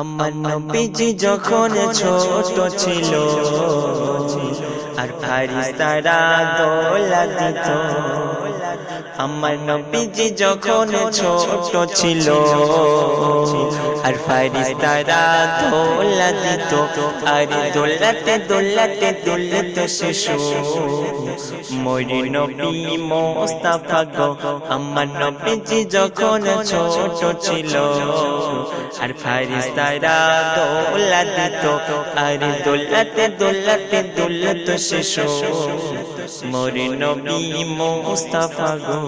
আমার নবীজি যখন ছোট ছিল আর ফারিস্তারা দোলা দিত। আমার নবীজি যখন ছোট ছিল আর ফারিস্তারা দোলা দিত। আর দোলাতে দোলাতে দোলত শিশু মরি নবী মোস্তাফা গো। আমার নবীজি যখন ছোট ছিল আর ফারিস্তারা দোলা দিত আরে দোলাতে দোলাতে দোলত শিশু মরি নবী মোস্তাফা গো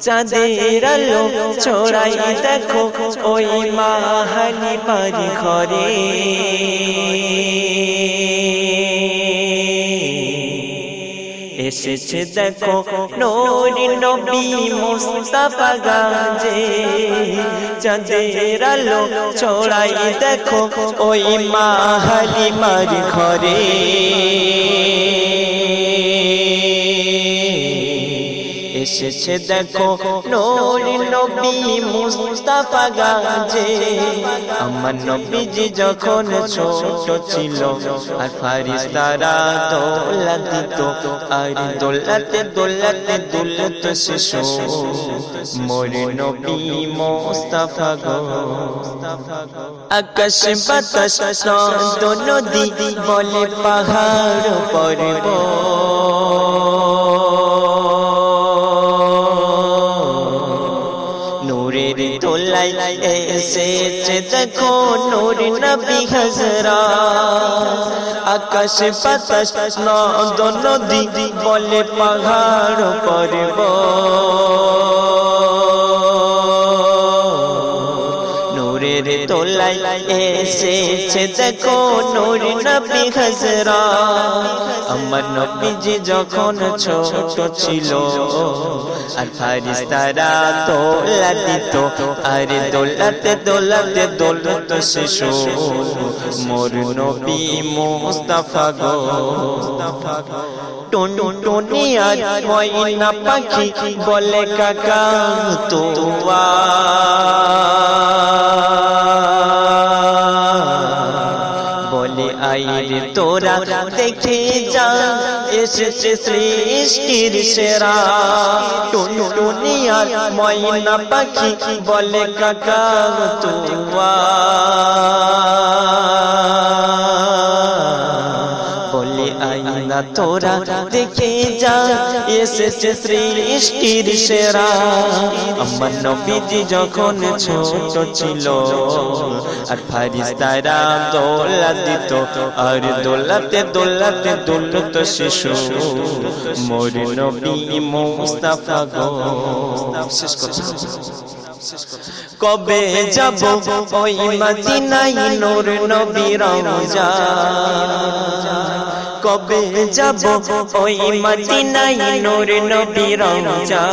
চাঁদের আলো ছড়াই দেখো ওই মাহানি পারি ঘরে এসেছে দেখো নোরি নবী মুস্তাফা গাজে। চাঁদের আলো ছড়াই দেখো ওই মা মারি ঘরে। এসেছে দেখো নোরি নবী মুস্তাফা গাজে। আমার নবীজি যখন ছোট ছিল, আর ফারিস্তারা দোলা দিত, আর দোলাতে দোলাতে, দোলত শিশু। মোরে নবী মুস্তাফা গো। আকাশ বাতাস নদ নদী বলে পাহাড় পর্বত নূরের তোলাই এসেছে দেখো নূর নবী হজরা। আকাশ বাতাস নদ নদী বলে পাহাড় পর্ব তোলাই এসেছে দেখো নূর নবী হজরা আমার নবীজি যখন ছোট ছিল আর ফারিস্তারা দোলা দিত আরে দোলাতে দোলাতে দোলত শিশু মোর নবী মুস্তাফা গো টুন ময়না পাখি বলে কাকা তোয়া তোরা দেখে যা এসেছে সৃষ্টির সেরা। টুনটুনিয়ার ময়না পাখি বলে কাকা তুয়া। আইনা তোরা দেখে যা, এসেছে সৃষ্টির সেরা। আমার নবীজি যখন ছোট ছিল, আর ফারিস্তারা দোলা দিত আর দোলাতে দোলাতে দোলত শিশু। মোর নবী মুস্তাফা গো। শেষ কথা। কবে যাব? ওই মদিনাই নূর নবী রওজা। কবে যাব? ওই মদিনাই নূর নবী রওজা।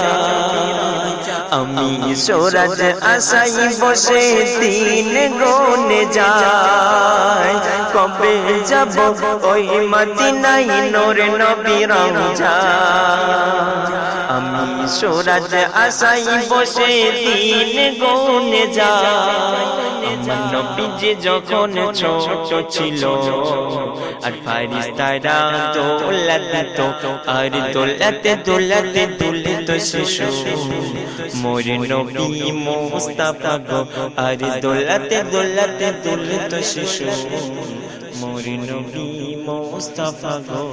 আমি সোরাজ আসাই বসে দিন গনে যায় কবে যাব? ওই মদিনাই নূর নবী রওজা। আমি সোরাজ আসাই বসে দিন গনে যায় আমার নবীজি যখন ছোট ছিল, আর ফারিস্তারা দোলা দিত আর দোলাতে দোলাতে দোলিত শিশু। মোর নবী মুস্তাফা গো, আর দোলাতে দোলাতে দোলিত শিশু। মোর নবী মুস্তাফা গো।